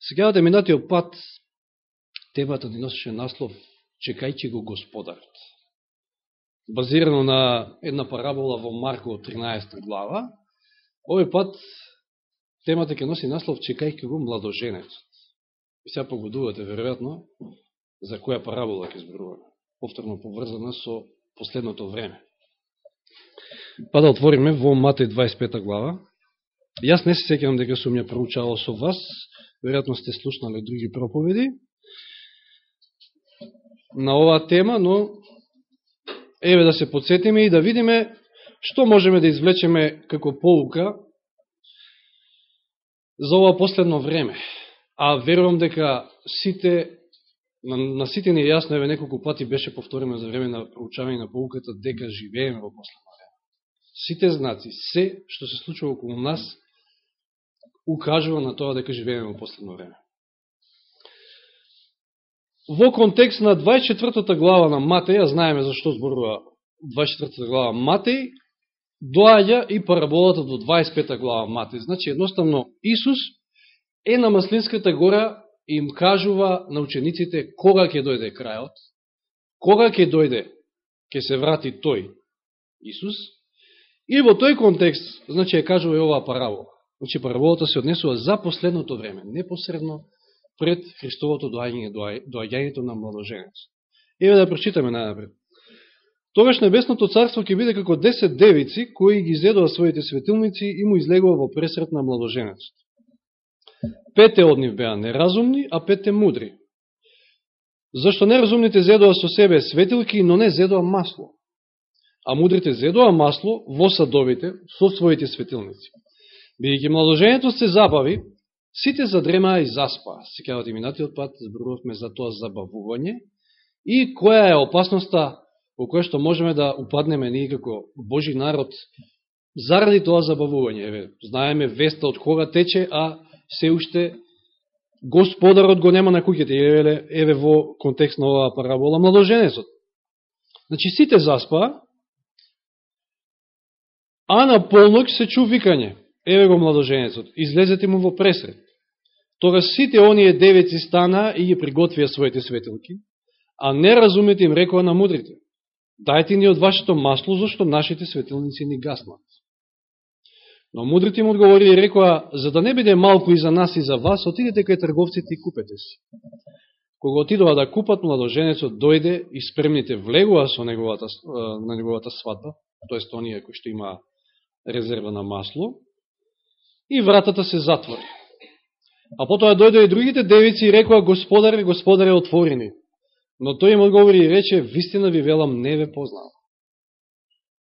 Сега да минатиот пат, темата ни носеше наслов Чекајќи го Господарот. Базирано на една парабола во Марко 13 глава, овој пат темата ќе носи наслов Чекајќи го Младоженецот. И сега погодувате, веројатно, за која парабола ќе зборуваме. Повторно поврзана со последното време. Па да отвориме во Матеј 25 глава. Јас не се секјам дека сум ја проучавал со вас, веројатно сте слушнали други проповеди на оваа тема, но еве да се подсетиме и да видиме што можеме да извлечеме како поука за ова последно време. А верувам дека сите, на, на сите ни е јасно, еве неколку пати беше повторено за време на проучавање на поуката дека живееме во последно време. Сите знаци, се што се случува околу нас, укажува на тоа дека живееме во последно време. Во контекст на 24 глава на Матеј, знаеме зашто зборува 24 глава Матеј, доаѓа и параболата до 25 глава Матеј. Значи, едноставно, Исус е на Маслинската гора и им кажува на учениците кога ќе дојде крајот, кога ќе дојде, ќе се врати тој, Исус, и во тој контекст, значи, ја кажува и оваа парабола. Значи, параболата се однесува за последното време, непосредно пред Христовото доаѓање, доаѓањето на младоженец. Еве да прочитаме најнапред. Тогаш небесното царство ќе биде како 10 девици, кои ги изедува своите светилници и му излегува во пресрет на младоженецот. Пете од нив беа неразумни, а пете мудри. Зашто неразумните зедува со себе светилки, но не зедува масло. А мудрите зедува масло во садовите со своите светилници. Бидеќи младожењето се забави, сите задремаа и заспаа. Секават и минатиот пат зборувавме за тоа забавување и која е опасноста во која што можеме да упаднеме ние како Божи народ заради тоа забавување. Еве, знаеме веста од кога тече, а се уште Господарот го нема на куќите. Еве, еве во контекст на оваа парабола младоженецот. Значи сите заспаа, а на полнок се чу викање еве го младоженецот, излезете му во пресред. Тога сите оние девеци стана и ги приготвија своите светилки, а не разумете им рекоа на мудрите, дајте ни од вашето масло, зашто нашите светилници ни гаснат. Но мудрите им одговорили и рекоа, за да не биде малку и за нас и за вас, отидете кај трговците и купете си. Кога отидува да купат, младоженецот дојде и спремните влегува со неговата, на неговата свадба, т.е. оние кои што има резерва на масло, и вратата се затвори. А потоа дојде и другите девици и рекоа, господаре, господаре, отворени. Но тој им одговори и рече, вистина ви велам, не ве познавам.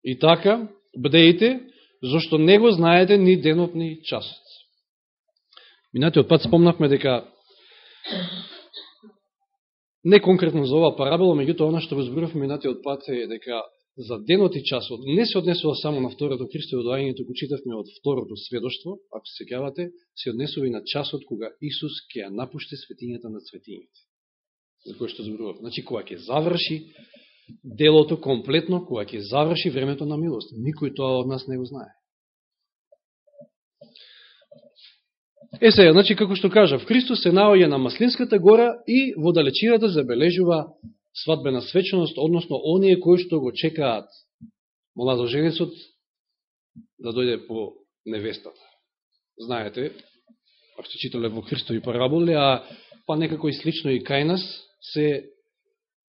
И така, бдеите, зашто не го знаете ни денот, ни часот. Минатиот пат спомнавме дека не конкретно за ова парабела, меѓуто она што го зборувавме минатиот пат е дека за денот и часот не се однесува само на второто Христово доаѓање, туку читавме од второто сведоштво, ако се кавате, се однесува и на часот кога Исус ќе ја напуште светињата на светињите. За кој што зборував. Значи, кога ќе заврши делото комплетно, кога ќе заврши времето на милост. Никој тоа од нас не го знае. Е сега, значи, како што кажа, в Христос се наоѓа на Маслинската гора и во далечината забележува свадбена свеченост, односно оние кои што го чекаат младоженецот да дојде по невестата. Знаете, ако сте читале во Христови параболи, а па некако и слично и кај нас се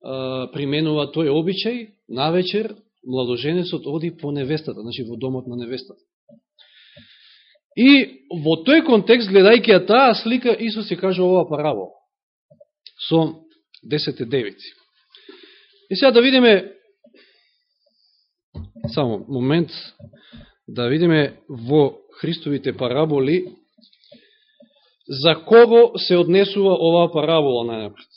а, применува тој обичај, на вечер младоженецот оди по невестата, значи во домот на невестата. И во тој контекст, гледајќи ја таа слика, Исус ја кажа ова парабола со десете девици. И сега да видиме, само момент, да видиме во Христовите параболи, за кого се однесува оваа парабола најнапред.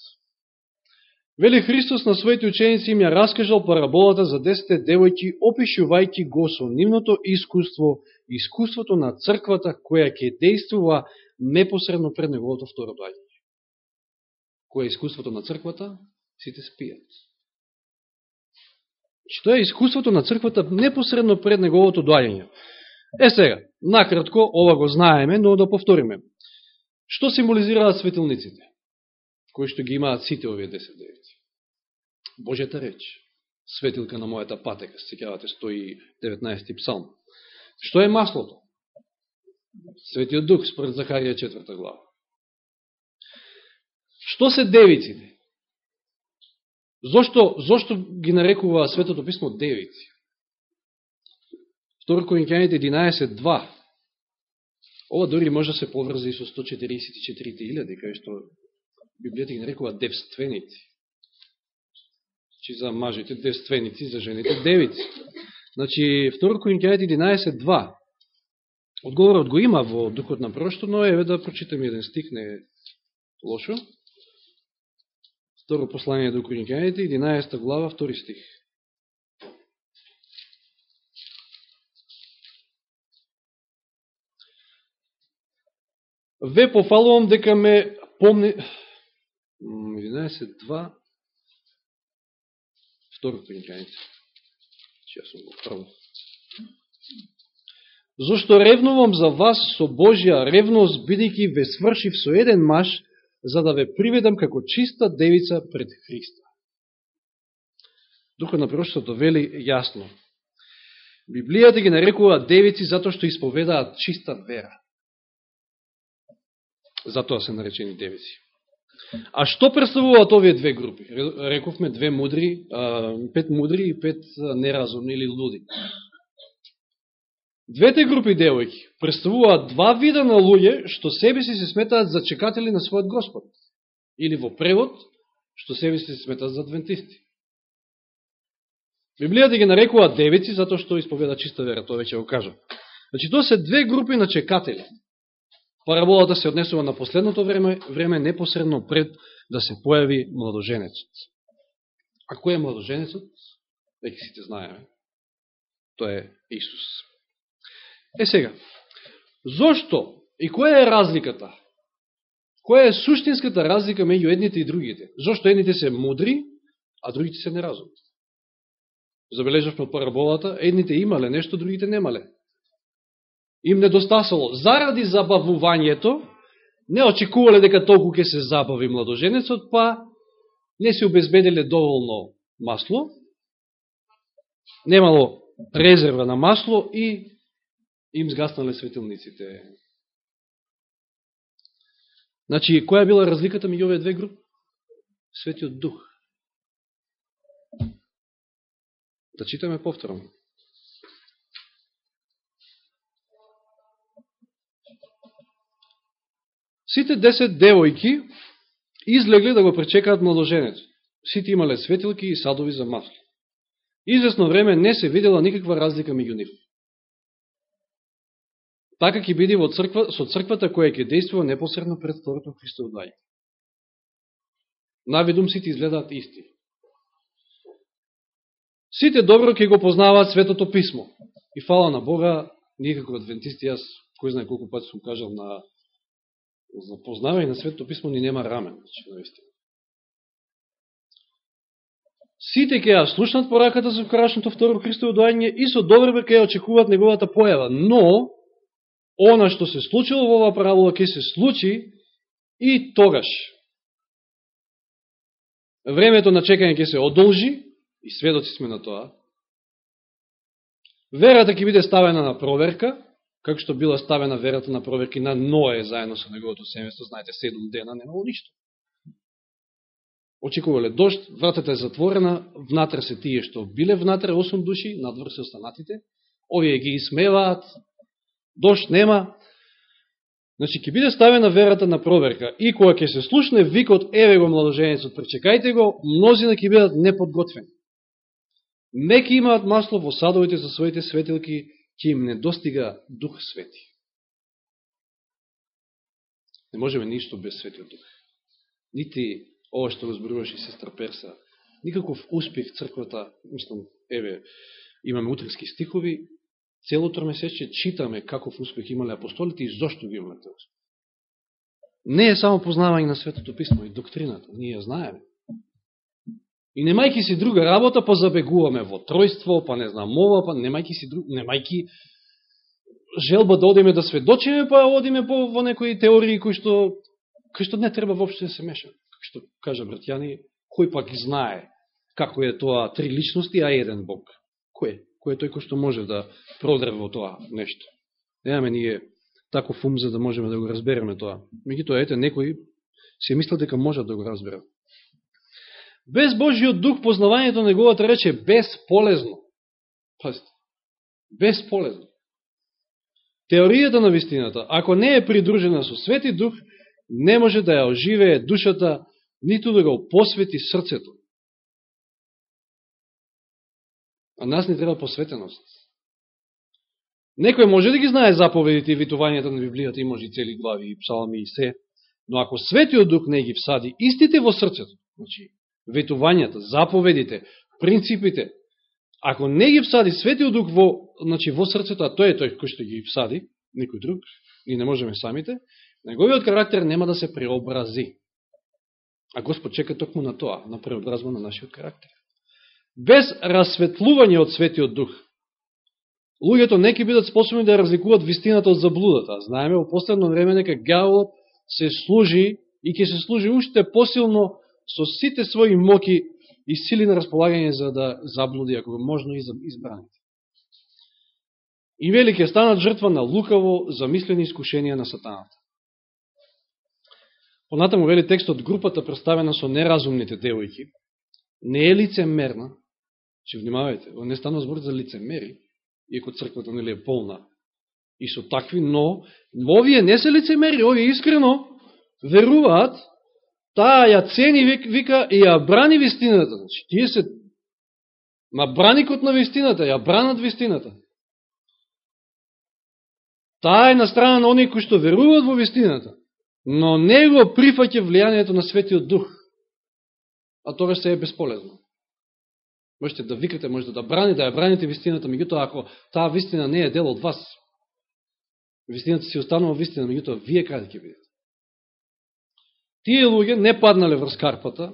Вели Христос на своите ученици им ја раскажал параболата за десете девојки, опишувајќи го со нивното искуство, искуството на црквата која ќе действува непосредно пред неговото второ доаѓање. Која е искуството на црквата? Сите спијат што е искуството на црквата непосредно пред неговото доаѓање. Е сега, накратко, ова го знаеме, но да повториме. Што символизираат светилниците, кои што ги имаат сите овие 10 девици? Божјата реч, светилка на мојата патека, се сеќавате 119 псалм. Што е маслото? Светиот Дух, според Захарија 4 глава. Што се девиците? Зошто, зошто ги нарекува Светото Писмо девици? 2 Коринќаните 11.2 Ова дори може да се поврзе и со 144.000, кај што Библијата ги нарекува девственици. Значи за мажите девственици, за жените девици. Значи, 2 Коринќаните 11.2 Одговорот го има во Духот на Прошто, но еве да прочитаме еден стих, не е лошо. Второ послание до Коринќаните, 11 глава, 2 стих. Ве пофалувам дека ме помни... 11.2 Второ Коринќаните. Че сум го прво. Зошто ревнувам за вас со Божја ревност, бидејќи ве свршив со еден маш, за да ве приведам како чиста девица пред Христа. Духот на пророштото вели јасно. Библијата ги нарекува девици затоа што исповедаат чиста вера. Затоа се наречени девици. А што представуваат овие две групи? Рековме две мудри, пет мудри и пет неразумни или луди. Двете групи девојки представуваат два вида на луѓе што себе си се сметаат за чекатели на својот Господ. Или во превод, што себе си се сметаат за адвентисти. Библијата ги нарекува девици затоа што исповеда чиста вера, тоа веќе го кажа. Значи, тоа се две групи на чекатели. Параболата се однесува на последното време, време непосредно пред да се појави младоженецот. А кој е младоженецот? Веќе сите знаеме. Тоа е Исус. Е сега, зошто и која е разликата? Која е суштинската разлика меѓу едните и другите? Зошто едните се мудри, а другите се неразумни? Забележавме од параболата, едните имале нешто, другите немале. Им недостасало. Заради забавувањето, не очекувале дека толку ќе се забави младоженецот, па не се обезбеделе доволно масло, немало резерва на масло и им сгаснале светилниците. Значи, која била разликата меѓу овие две групи? Светиот Дух. Да читаме повторно. Сите десет девојки излегле да го пречекаат младоженецот. Сите имале светилки и садови за масло. Известно време не се видела никаква разлика меѓу нив. Така ќе биде во црква, со црквата која ќе действува непосредно пред второто Христово дај. Наведум сите изгледаат исти. Сите добро ќе го познаваат Светото Писмо. И фала на Бога, ние како адвентисти, јас кој знае колку пати сум кажал на за познавање на Светото Писмо ни нема рамен, значи, наистина. Сите ќе ја слушнат пораката за вкрашното второ Христово доање и со добро ќе ја очекуваат неговата појава, но она што се случило во оваа парабола ќе се случи и тогаш. Времето на чекање ќе се одолжи, и сведоци сме на тоа. Верата ќе биде ставена на проверка, како што била ставена верата на проверки на Ное заедно со неговото семејство, знаете, седум дена немало ништо. Очекувале дошт, вратата е затворена, внатре се тие што биле внатре, 8 души, надвор се останатите, овие ги измеваат, дошт нема, Значи, ќе биде ставена верата на проверка. И кога ќе се слушне викот, еве го младоженецот, пречекајте го, мнозина ќе бидат неподготвени. Неки имаат масло во садовите за своите светилки, ќе им не достига Дух Свети. Не можеме ништо без Светиот Дух. Нити ова што го зборуваше сестра Перса, никаков успех црквата, мислам, еве, имаме утрински стихови, целото тромесече читаме каков успех имале апостолите и зашто ги имале успех. Не е само познавање на Светото Писмо и доктрината, ние ја знаеме. И немајки си друга работа, па забегуваме во тројство, па не знам ова, па немајки си друг, немајки желба да одиме да сведочиме, па одиме по, во некои теории кои што кои што не треба воопшто да се меша. Како што кажа братјани, кој пак знае како е тоа три личности, а еден Бог? Кој? Кој е тој кој што може да продрва во тоа нешто? Немаме ние таков ум за да можеме да го разбереме тоа. Меѓутоа, ете, некои се мислат дека можат да го разберат. Без Божиот дух познавањето на неговата реч е безполезно. Пазите. Безполезно. Теоријата на вистината, ако не е придружена со Свети Дух, не може да ја оживее душата, ниту да го посвети срцето. А нас не треба посветеност. Некој може да ги знае заповедите и витувањата на Библијата, и може и цели глави, и псалми и се, но ако Светиот Дух не ги всади истите во срцето, значи, ветувањата, заповедите, принципите, ако не ги всади Светиот Дух во, значи, во срцето, а тој е тој кој што ги всади, никој друг, и не можеме самите, неговиот карактер нема да се преобрази. А Господ чека токму на тоа, на преобразба на нашиот карактер. Без расветлување од Светиот Дух, луѓето не ќе бидат способни да разликуваат вистината од заблудата. Знаеме, во последно време нека гаволот се служи и ќе се служи уште посилно со сите своји моки и сили на располагање за да заблуди, ако можно и за избраните. И вели ке станат жртва на лукаво замислени искушенија на сатаната. Понатаму вели текстот групата представена со неразумните девојки не е лицемерна, че внимавајте, не стана збор за лицемери, иако црквата нели е полна и со такви, но овие не се лицемери, овие искрено веруваат таа ја цени, вика, и ја брани вистината. Значи, тие се на браникот на вистината, ја бранат вистината. Таа е на страна на оние кои што веруваат во вистината, но него го прифаќа влијанието на Светиот Дух. А тоа се е бесполезно. Можете да викате, можете да, да браните, да ја браните вистината, меѓутоа ако таа вистина не е дел од вас, вистината си останува вистина, меѓутоа вие каде да ќе бидете? Тие луѓе не паднале врз карпата,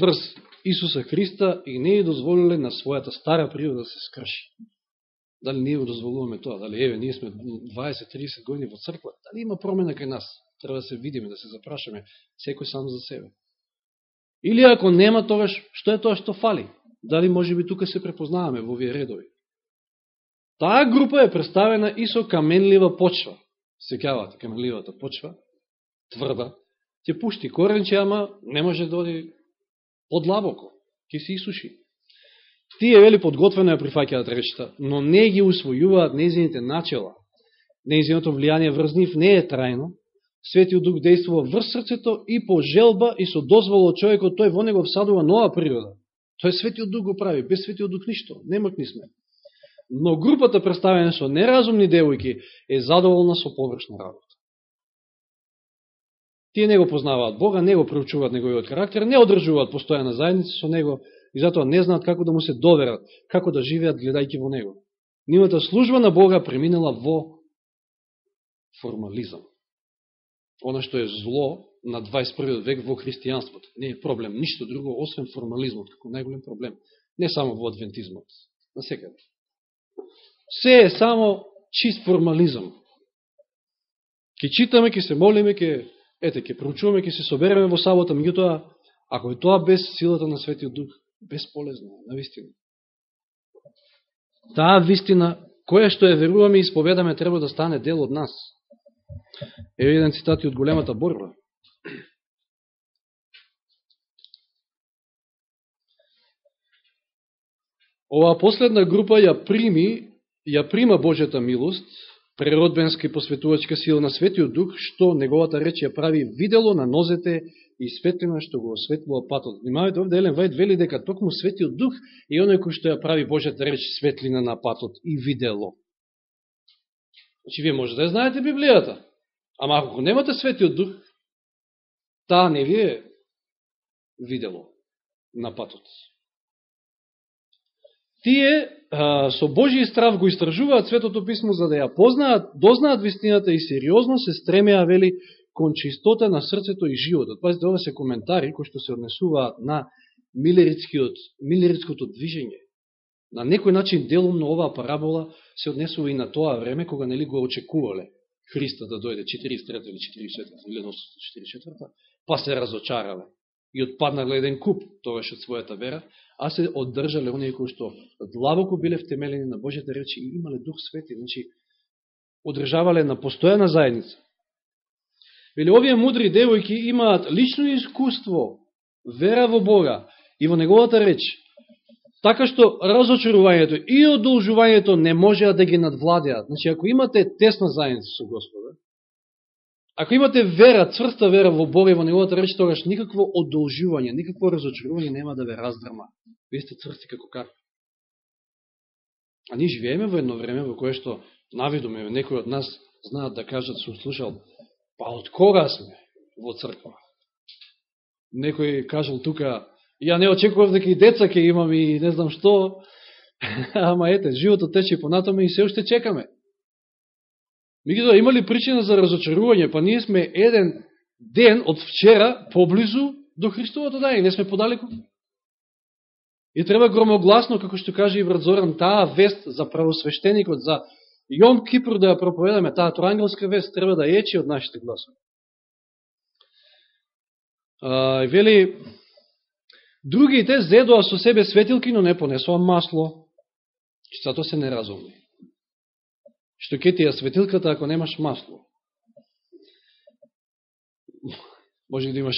врз Исуса Христа и не ја дозволиле на својата стара природа да се скрши. Дали ние го дозволуваме тоа? Дали еве, ние сме 20-30 години во црква? Дали има промена кај нас? Треба да се видиме, да се запрашаме, секој сам за себе. Или ако нема тогаш, што е тоа што фали? Дали може би тука се препознаваме во овие редови? Таа група е представена и со каменлива почва. Секјавате, каменливата почва, тврда, ќе пушти коренче, ама не може да оди подлабоко, ќе се исуши. Тие, вели, подготвено ја прифаќаат речта, но не ги усвојуваат незините начела. Незиното влијание врз нив не е трајно. Светиот Дух действува врз срцето и по желба и со дозвола од човекот, тој во него всадува нова природа. Тој Светиот Дух го прави, без Светиот Дух ништо, немокни сме. Но групата представена со неразумни девојки е задоволна со површна работа. Тие не го познаваат Бога, не го проучуваат неговиот карактер, не одржуваат постојана заедница со Него и затоа не знаат како да му се доверат, како да живеат гледајќи во Него. Нивата служба на Бога преминала во формализам. Оно што е зло на 21. век во христијанството. Не е проблем, ништо друго, освен формализмот, како најголем проблем. Не само во адвентизмот, на секаде. Се е само чист формализам. Ке читаме, ке се молиме, ке ете, ке проучуваме, ке се собереме во сабота, меѓутоа, ако е тоа без силата на Светиот Дух, безполезно, на вистина. Таа вистина, која што е веруваме и исповедаме, треба да стане дел од нас. Е еден цитат од големата борба. Оваа последна група ја прими, ја прима Божјата милост, преродбенска и посветувачка сила на Светиот Дух, што неговата реч ја прави видело на нозете и светлина што го осветлува патот. Внимавајте, овде Елен Вајд вели дека токму Светиот Дух е оној кој што ја прави Божјата реч светлина на патот и видело. Значи, вие може да знаете Библијата, ама ако немате Светиот Дух, таа не ви е видело на патот. Тие а, со Божи страв го истражуваат Светото Писмо за да ја познаат, дознаат вистината и сериозно се стремеа, вели, кон чистота на срцето и животот. Пазите, ова се коментари кои што се однесуваат на милеритското движење. На некој начин делумно оваа парабола се однесува и на тоа време кога нели го очекувале Христа да дојде 43 или 44 1944 па се разочарале и отпаднале еден куп тогаш од својата вера, а се оддржале оние кои што длабоко биле втемелени на Божјата речи и имале Дух Свети, значи одржавале на постојана заедница. Вели, овие мудри девојки имаат лично искуство, вера во Бога и во Неговата реч, така што разочарувањето и одолжувањето не можеа да ги надвладеат. Значи, ако имате тесна заедница со Господа, ако имате вера, цврста вера во Бога и во Неговата реч, тогаш никакво одолжување, никакво разочарување нема да ве раздрма. Вие сте цврсти како кар. А ние живееме во едно време во кое што навидоме, некои од нас знаат да кажат, сум слушал, Па од кога сме во црква? Некој кажал тука, ја не очекував дека и деца ќе имам и не знам што, ама ете, животот тече понатаме и се уште чекаме. Мегутоа, има ли причина за разочарување? Па ние сме еден ден од вчера поблизу до Христовото дај, и не сме подалеку. И треба громогласно, како што каже и брат Зоран, таа вест за правосвещеникот, за јон Кипр да ја проповедаме, таа троангелска вест треба да ечи од нашите гласови. А, вели, другите зедоа со себе светилки, но не понесоа масло. Зато се неразумни. Што ке ти ја светилката ако немаш масло? Може да имаш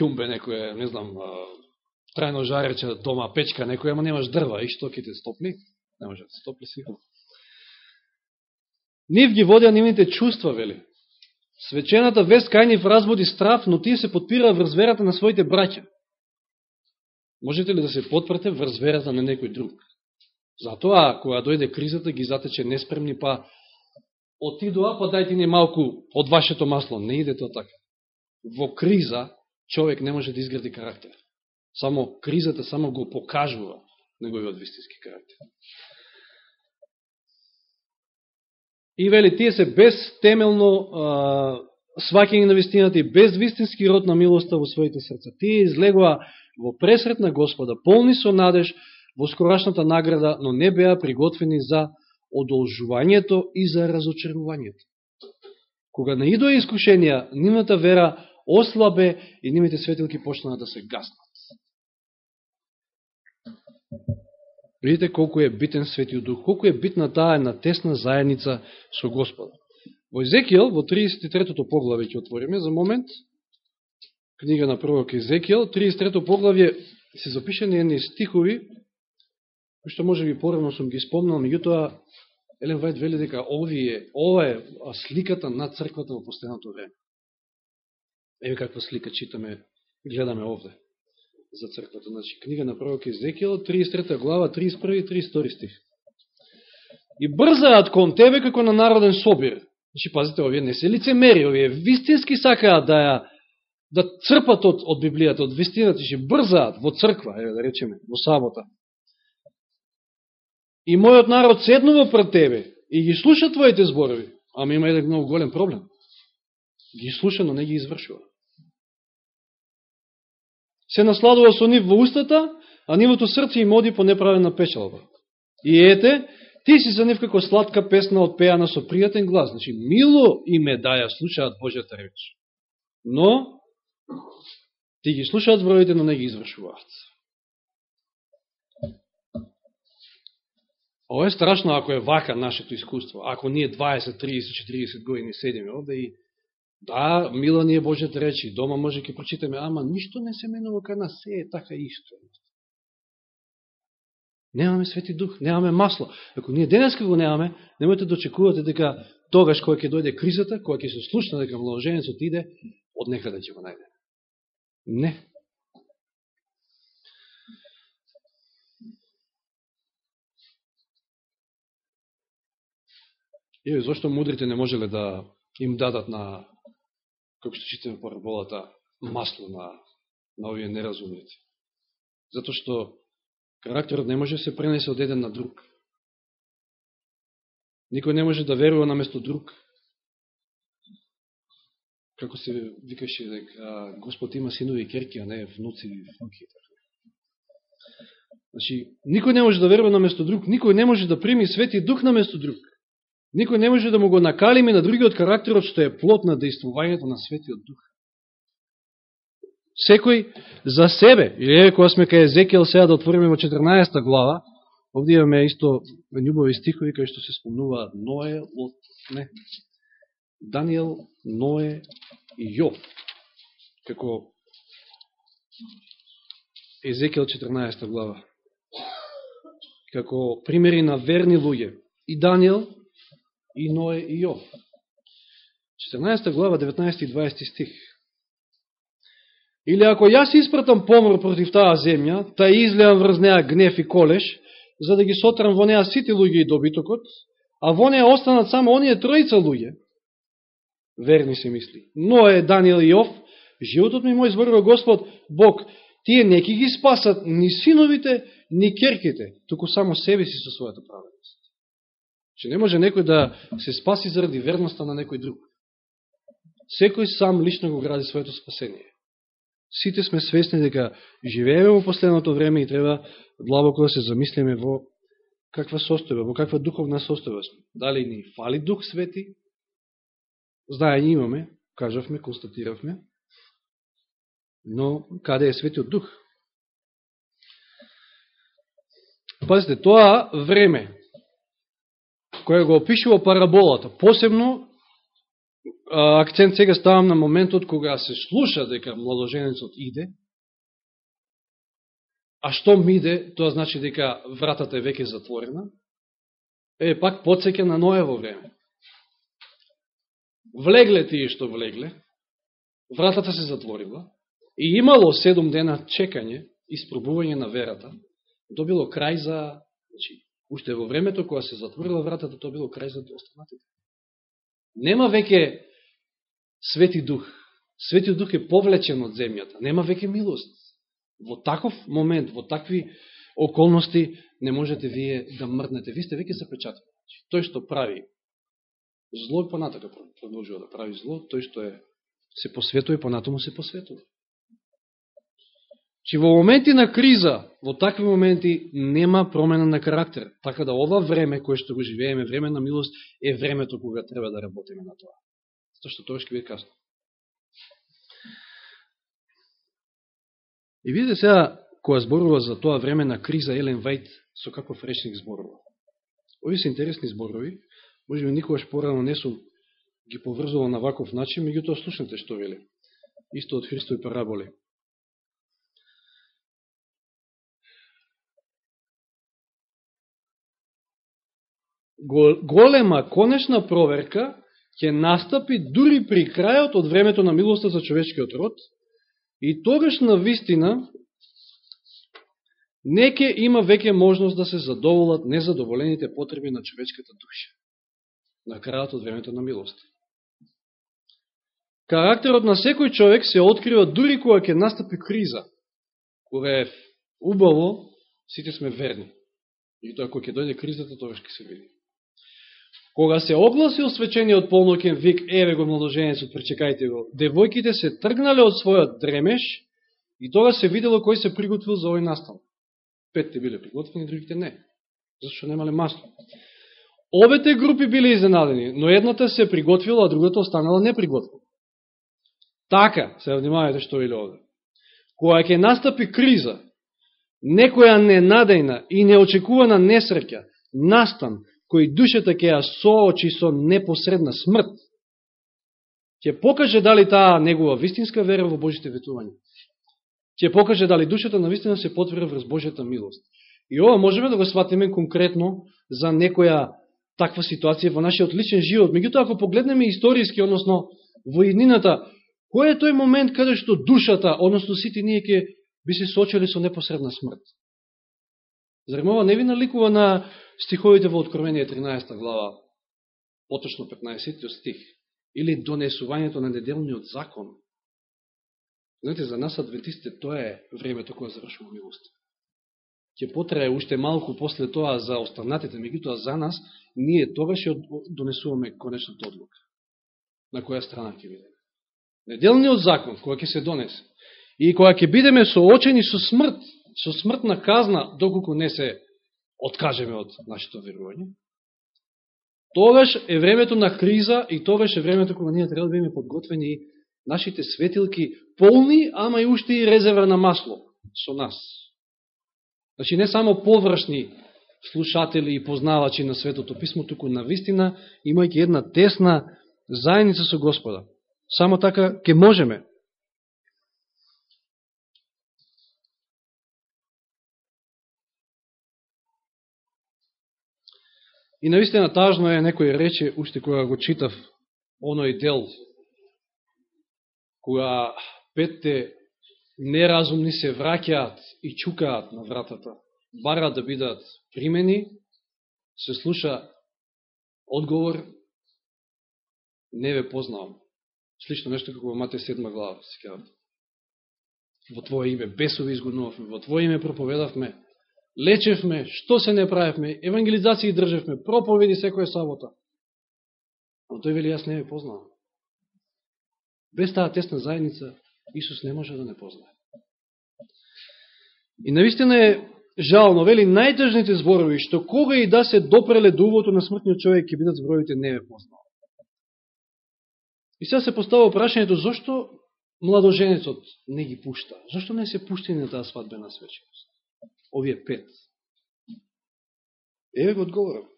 тјумбе некоје, не знам, трајно жарече да дома, печка некој, ама немаш дрва. И што ќе те стопли? Не може да се стопли сигурно. Нив ги водеа нивните чувства, вели. Свечената вест кај нив разбуди страф, но тие се подпираа врз верата на своите браќа. Можете ли да се подпрете врз верата на некој друг? Затоа, кога дојде кризата, ги затече неспремни, па отидоа, па дајте ни малку од вашето масло. Не иде тоа така. Во криза човек не може да изгради карактер. Само кризата само го покажува неговиот вистински карактер. И вели, тие се без темелно свакење на вистината и без вистински род на милоста во своите срца. Тие излегоа во пресрет на Господа, полни со надеж во скорашната награда, но не беа приготвени за одолжувањето и за разочарувањето. Кога наидоа искушенија, нивната вера ослабе и нивните светилки почнаа да се гаснат. Видите колку е битен Светиот Дух, колку е битна таа една тесна заедница со Господа. Во Езекијел, во 33-то поглаве ќе отвориме за момент, книга на пророк Езекијел, 33-то поглавје се запишени едни стихови, кои што може би порано сум ги спомнал, меѓутоа Елен Вајд вели дека овие, ова е сликата на црквата во последното време. Еве каква слика читаме, гледаме овде за црквата. Значи, книга на пророк Езекијал, 33 глава, 31 и 32 стих. И брзаат кон тебе како на народен собир. Значи, пазите, овие не се лицемери, овие вистински сакаат да ја да црпат од, од Библијата, од вистината, значи брзаат во црква, еве да речеме, во сабота. И мојот народ седнува пред тебе и ги слуша твоите зборови. Ама има еден многу голем проблем. Ги слуша, но не ги извршува се насладува со нив во устата, а нивото срце им оди по неправена печалба. И ете, ти си за нив како сладка песна отпеана со пријатен глас. Значи, мило име даја слушаат Божјата реч. Но, ти ги слушаат зброите, но не ги извршуваат. Ова е страшно ако е вака нашето искуство. Ако ние 20, 30, 40 години седиме овде и Да, мила ни е Божјата речи, дома може ќе прочитаме, ама ништо не се менува кај нас, се е така исто. Немаме Свети Дух, немаме масло. Ако ние денеска го немаме, немојте да очекувате дека тогаш која ќе дојде кризата, која ќе се слушна дека младоженецот иде, од некаде ќе го најде. Не. Еве, зашто мудрите не можеле да им дадат на како што читаме параболата, масло на, на овие неразумници. Зато што карактерот не може да се пренесе од еден на друг. Никој не може да верува на место друг. Како се викаше дека Господ има синови и керки, а не внуци и внуки. Значи, никој не може да верува на место друг, никој не може да прими свети дух на место друг. Никој не може да му го накалиме на другиот карактерот што е плод на действувањето на Светиот Дух. Секој за себе, или е, кога сме кај Езекиел, сега да отвориме во 14 глава, овде имаме исто љубови стихови, кај што се спомнува Ное, Лот, не, Даниел, Ное и Јов, како Езекиел 14 глава, како примери на верни луѓе, и Даниел, и Ное и Јов. 14 глава, 19 и 20 стих. Или ако јас испратам помор против таа земја, та излеам врз неа гнев и колеш, за да ги сотрам во неа сите луѓе и добитокот, а во неа останат само оние троица луѓе, верни се мисли. Но е Даниел и Јов, животот ми мој зборува Господ, Бог, тие неки ги спасат ни синовите, ни керките, туку само себе си со својата праведност. Че не може некој да се спаси заради верноста на некој друг. Секој сам лично го гради своето спасение. Сите сме свесни дека живееме во последното време и треба длабоко да се замислиме во каква состојба, во каква духовна состојба сме. Дали ни фали Дух Свети? Знаење ни имаме, кажавме, констатиравме. Но каде е Светиот Дух? Пазите, тоа време, која го опишува параболата. Посебно, акцент сега ставам на моментот кога се слуша дека младоженецот иде, а што ми иде, тоа значи дека вратата е веќе затворена, е пак подсеќа на Ноево време. Влегле тие што влегле, вратата се затворила и имало седом дена чекање, испробување на верата, добило крај за, значи, уште во времето кога се затворила вратата, тоа било крај за да останатите. Така. Нема веќе Свети Дух. Свети Дух е повлечен од земјата. Нема веќе милост. Во таков момент, во такви околности, не можете вие да мрднете. Ви сте веќе запечатени. Значи, тој што прави зло, понатака продолжува да прави зло, тој што е се посветува и понатаму се посветува. Че во моменти на криза, во такви моменти, нема промена на карактер. Така да ова време, кое што го живееме, време на милост, е времето кога треба да работиме на тоа. Зато што тоа ќе биде касно. И видите сега, која зборува за тоа време на криза, Елен Вајт со каков речник зборува. Ови се интересни зборови, може би никогаш порано не сум ги поврзувал на ваков начин, меѓутоа слушнете што вели. Исто од Христови параболи. Голема конечна проверка ќе настапи дури при крајот од времето на милоста за човечкиот род и тогаш на вистина неке има веќе можност да се задоволат незадоволените потреби на човечката душа на крајот од времето на милост. Карактерот на секој човек се открива дури кога ќе настапи криза, кога е убаво, сите сме верни. И тоа кога ќе дојде кризата, тоа ќе се види. Кога се огласи освечениот полнокен вик, еве го младоженецот, пречекајте го, девојките се тргнале од својот дремеш и тога се видело кој се приготвил за овој настан. Петте биле приготвени, другите не, зашто немале масло. Обете групи биле изненадени, но едната се приготвила, а другата останала неприготвена. Така, се внимавате што вели овде. Кога ќе настапи криза, некоја ненадејна и неочекувана несреќа, настан, кој душата ќе ја соочи со непосредна смрт, ќе покаже дали таа негова вистинска вера во Божите ветувања. Ќе покаже дали душата на вистина се потвора врз Божјата милост. И ова можеме да го сватиме конкретно за некоја таква ситуација во нашиот личен живот. Меѓутоа, ако погледнеме историски, односно во иднината, кој е тој момент каде што душата, односно сите ние ќе би се сочели со непосредна смрт? Зарем ова не ви наликува на стиховите во Откровение 13 глава, поточно 15 стих, или донесувањето на неделниот закон. Знаете, за нас адвентистите тоа е времето кое завршува милост. Ќе потрае уште малку после тоа за останатите, меѓутоа за нас, ние тогаш ќе донесуваме конечната одлука. На која страна ќе бидеме. Неделниот закон, која ќе се донесе, и која ќе бидеме соочени со смрт, со смртна казна, доколку не се откажеме од нашето верување, Тогаш е времето на криза и тогаш е времето кога ние треба да биме подготвени нашите светилки полни, ама и уште и резерва на масло со нас. Значи не само површни слушатели и познавачи на Светото Писмо, туку на вистина, имајќи една тесна заедница со Господа. Само така ќе можеме. И наистина тажно е некој рече, уште кога го читав оној дел, кога петте неразумни се враќаат и чукаат на вратата, бараат да бидат примени, се слуша одговор, не ве познавам. Слично нешто како во Матеј 7 глава, се кажат. Во Твое име бесови изгонувавме, во Твое име проповедавме, лечевме, што се не правевме, евангелизации држевме, проповеди секоја сабота. Но тој вели, јас не ве познавам. Без таа тесна заедница, Исус не може да не познае. И наистина е жално, вели, најтежните зборови, што кога и да се допреле до увото на смртниот човек, ќе бидат зборовите не ве познал. И сега се постава прашањето, зашто младоженецот не ги пушта? Зашто не се пушти на таа свадбена свеченост? Овие пет? Еве го одговорам.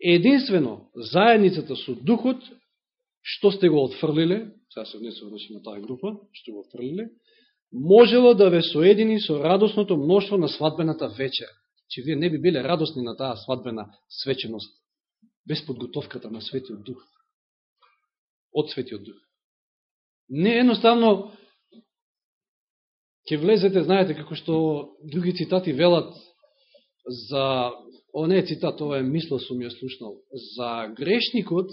Единствено, заедницата со духот, што сте го отфрлиле, сега се внесува значи, на таа група, што го отфрлиле, можело да ве соедини со радосното мноштво на свадбената вечер. Че вие не би биле радосни на таа свадбена свеченост, без подготовката на Светиот Дух. Од Светиот Дух. Не едноставно ќе влезете, знаете, како што други цитати велат за, о не цитат, ова е мисла сум ја слушнал, за грешникот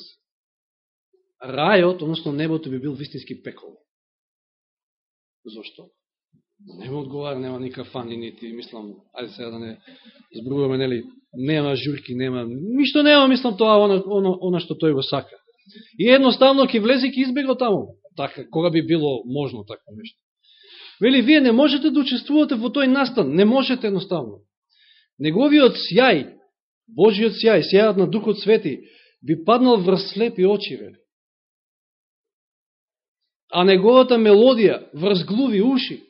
рајот, односно небото би бил вистински пекол. Зошто? Нема одговара, нема никаква фани, нити, мислам, ајде сега да не збруваме, нели, нема журки, нема, ништо нема, мислам, тоа, она, она, она што тој го сака. И едноставно ќе влезе и ќе избегла таму. Така, кога би било можно такво нешто. Вели, вие не можете да учествувате во тој настан. Не можете едноставно. Неговиот сјај, Божиот сјај, сјајот на Духот Свети, би паднал врз слепи очи, вели. А неговата мелодија врз глуви уши.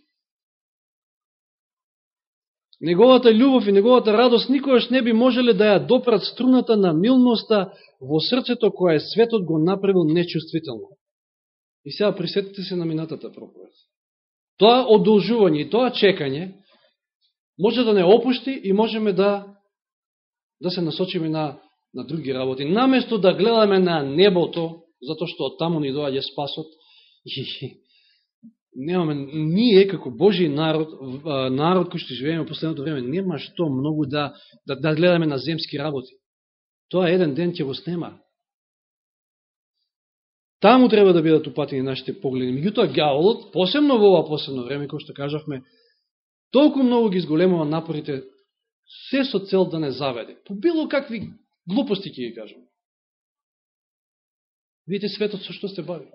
Неговата љубов и неговата радост никогаш не би можеле да ја допрат струната на милноста во срцето која е светот го направил нечувствително. И сега присетите се на минатата проповед. Тоа одолжување и тоа чекање може да не опушти и можеме да да се насочиме на, на други работи. Наместо да гледаме на небото, затоа што од таму ни доаѓа спасот, и немаме, ние како Божи народ, народ кој што живееме последното време, нема што многу да, да, да гледаме на земски работи. Тоа еден ден ќе го снема. Таму треба да бидат упатени нашите погледи. Меѓутоа, гјаволот, посебно во ова посебно време, кој што кажавме, толку многу ги изголемува напорите, се со цел да не заведе. По било какви глупости ќе ги кажам. Видите светот со што се бави.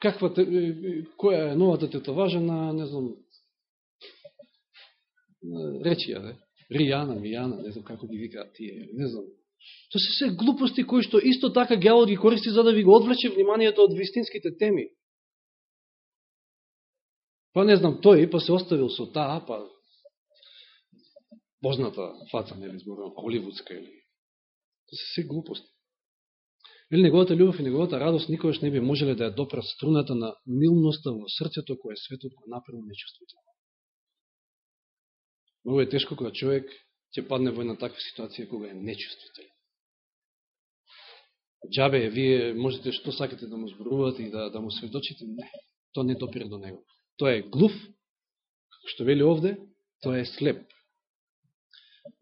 Каква, која е новата тетоважа на, не знам, речија, не? Ријана, Мијана, не знам како ги викаат тие, не знам, Тоа се се глупости кои што исто така гјавот ги користи за да ви го одвлече вниманието од вистинските теми. Па не знам, тој па се оставил со таа, па позната фаца, нели зборувам, холивудска или... Тоа се се глупости. Или неговата љубов и неговата радост никогаш не би можеле да ја допрат струната на милноста во срцето кое светот го направил нечувствително. Много е тешко кога човек ќе падне во една таква ситуација кога е нечувствителен. Джабе, вие можете што сакате да му зборувате и да, да му сведочите, не, тоа не допира до него. Тоа е глув, што вели овде, тоа е слеп.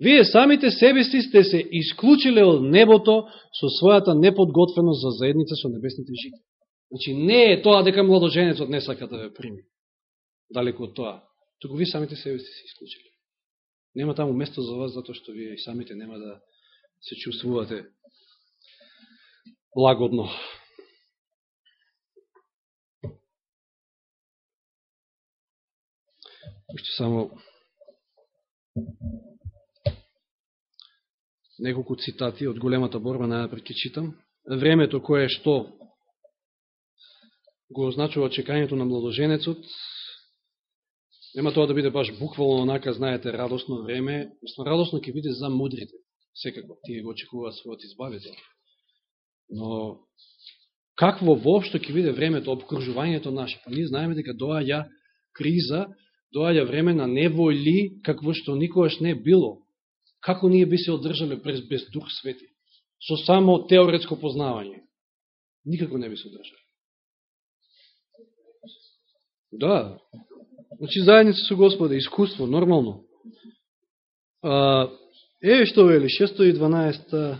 Вие самите себе си сте се исклучиле од небото со својата неподготвеност за заедница со небесните жити. Значи, не е тоа дека младоженецот не сака да ве прими. Далеко од тоа. Туку ви самите себе сте се исклучили. Нема таму место за вас, затоа што вие и самите нема да се чувствувате лагодно. Уште само неколку цитати од големата борба, најапред ќе читам. Времето кое што го означува чекањето на младоженецот, нема тоа да биде баш буквално онака, знаете, радосно време, но радосно ќе биде за мудрите, секако, тие го очекуваат својот избавител. Но какво воопшто ќе биде времето, обкружувањето наше? Па ние знаеме дека доаѓа криза, доаѓа време на невојли, какво што никогаш не било. Како ние би се одржале през без Дух Свети? Со само теоретско познавање. Никако не би се одржале. Да. Значи, заедница со Господа, искуство, нормално. Еве што вели, 612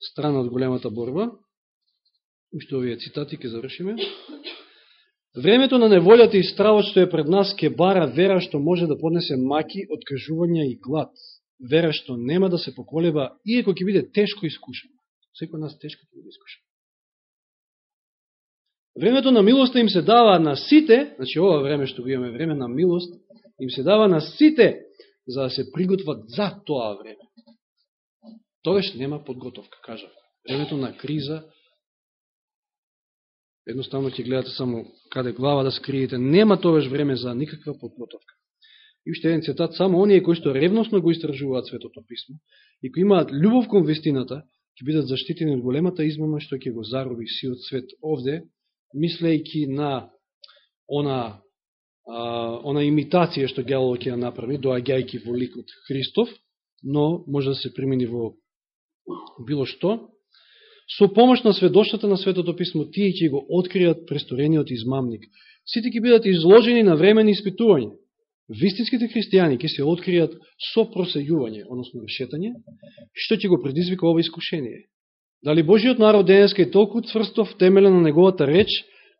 страна од големата борба. Уште овие цитати ке завршиме. Времето на неволјата и стравот што е пред нас ке бара вера што може да поднесе маки, откажувања и глад. Вера што нема да се поколеба, иеко ќе биде тешко искушено. Секој нас тешко ќе биде искушен. Времето на милоста им се дава на сите, значи ова време што го имаме време на милост, им се дава на сите за да се приготват за тоа време. Тогаш нема подготовка, кажа. Времето на криза, едноставно ќе гледате само каде глава да скриете, нема тогаш време за никаква подготовка. И уште еден цитат, само оние кои што ревносно го истражуваат Светото Писмо и кои имаат љубов кон вестината, ќе бидат заштитени од големата измама што ќе го зароби сиот свет овде, мислејќи на она, а, она имитација што гјавол ќе ја направи, доаѓајќи во ликот Христов, но може да се примени во било што, со помош на сведоштата на Светото Писмо, тие ќе го откријат престорениот измамник. Сите ќе бидат изложени на времени испитување. Вистинските христијани ќе се откријат со просејување, односно решетање, што ќе го предизвика ова искушение. Дали Божиот народ денеска е толку цврстов темелен на неговата реч,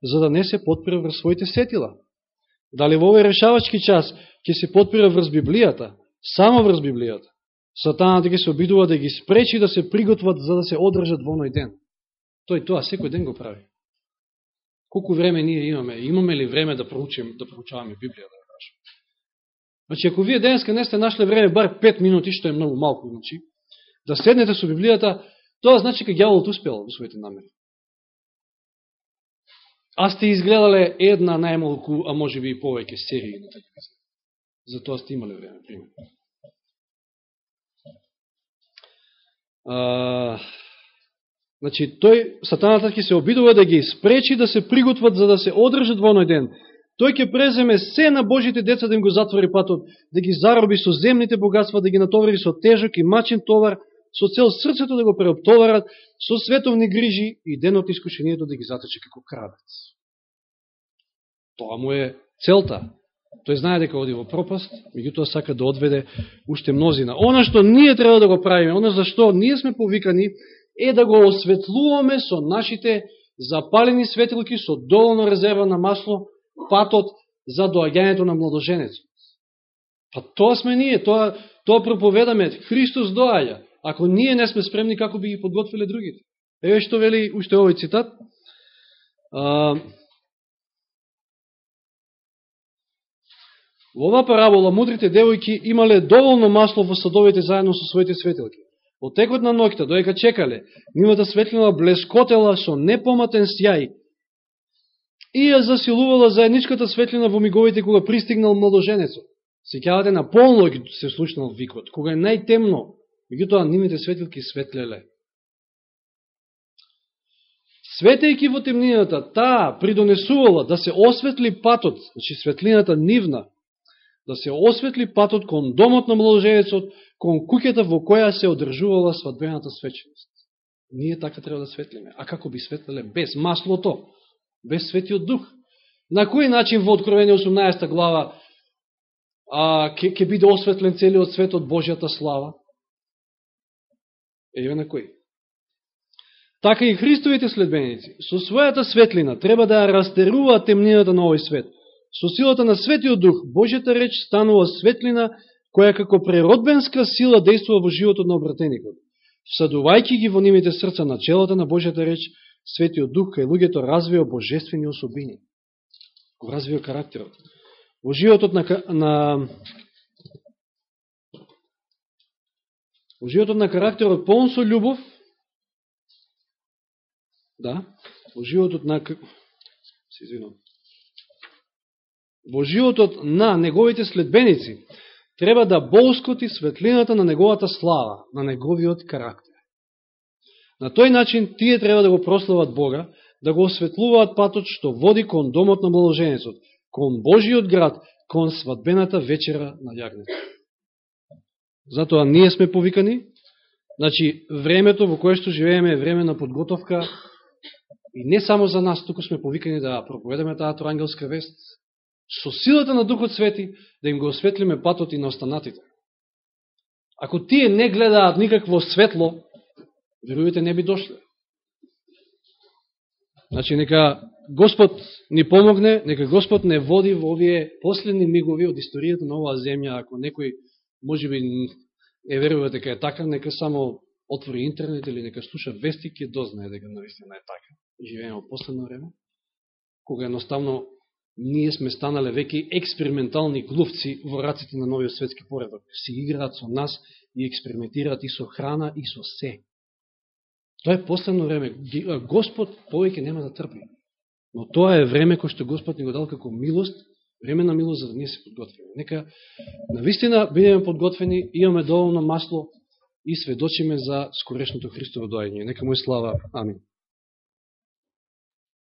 за да не се подпира врз своите сетила? Дали во овој решавачки час ќе се подпира врз Библијата, само врз Библијата? Сатанат ги се обидува да ги спречи да се приготват за да се одржат во оној ден. Тој тоа секој ден го прави. Колку време ние имаме? Имаме ли време да проучим, да проучаваме Библијата? Да кажем? Значи, ако вие денеска не сте нашле време бар 5 минути, што е многу малку, значи, да седнете со Библијата, Тоа значи ка гјаволот успел во своите намери. А сте изгледале една најмалку, а може би и повеќе серии на телевизија. За тоа сте имале време, пример. А, значи, тој, сатаната ќе се обидува да ги спречи да се приготват за да се одржат во оној ден. Тој ќе преземе се на Божите деца да им го затвори патот, да ги зароби со земните богатства, да ги натовари со тежок и мачен товар, со цел срцето да го преоптоварат со световни грижи и денот искушението да ги затече како крадец. Тоа му е целта. Тој знае дека оди во пропаст, меѓутоа сака да одведе уште мнозина. Оно што ние треба да го правиме, оно за што ние сме повикани, е да го осветлуваме со нашите запалени светилки, со доволно резерва на масло, патот за доаѓањето на младоженецот. Па тоа сме ние, тоа, тоа проповедаме. Христос доаѓа. Ако ние не сме спремни, како би ги подготвиле другите? Еве што вели уште овој цитат. Во ова парабола мудрите девојки имале доволно масло во садовите заедно со своите светилки. Во текот на ноќта, доека чекале, нивната светлина блескотела со непоматен сјај и ја засилувала заедничката светлина во миговите кога пристигнал младоженецот. Сеќавате на полног се слушнал викот, кога е најтемно, Меѓутоа, нивните светилки светлеле. Светејки во темнината, таа придонесувала да се осветли патот, значи светлината нивна, да се осветли патот кон домот на младоженецот, кон куќата во која се одржувала свадбената свеченост. Ние така треба да светлиме. А како би светлеле? Без маслото, без светиот дух. На кој начин во Откровение 18 глава а, ке, ке биде осветлен целиот свет од Божјата слава? Еве на кој. Така и Христовите следбеници, со својата светлина, треба да растеруваат темнината на овој свет. Со силата на Светиот Дух, Божјата реч станува светлина, која како преродбенска сила действува во животот на обратеникот. Всадувајќи ги во нивите срца начелата на Божјата реч, Светиот Дух кај луѓето развио божествени особини. Го карактерот. Во животот на, на Во животот на карактерот полн со љубов, да, во животот на се извинувам, Во животот на неговите следбеници треба да болскоти светлината на неговата слава, на неговиот карактер. На тој начин тие треба да го прослават Бога, да го осветлуваат патот што води кон домот на моложенецот, кон Божиот град, кон свадбената вечера на јагнето. Затоа ние сме повикани, значи времето во кое што живееме е време на подготовка и не само за нас, туку сме повикани да проповедаме таа ангелска вест, со силата на Духот Свети, да им го осветлиме патот и на останатите. Ако тие не гледаат никакво светло, верувате не би дошле. Значи, нека Господ ни помогне, нека Господ не води во овие последни мигови од историјата на оваа земја. Ако некој, може би, е верува дека е така, нека само отвори интернет или нека слуша вести, ќе дознае дека наистина е така. Живееме во последно време, кога едноставно ние сме станале веќе експериментални глувци во раците на новиот светски поредок. Си играат со нас и експериментираат и со храна и со се. Тоа е последно време. Господ повеќе нема да трпи. Но тоа е време кој што Господ ни го дал како милост, време на милост за да ние се подготвиме. Нека на вистина бидеме подготвени, имаме доволно масло и сведочиме за скорешното Христово доаѓање. Нека му е слава. Амин.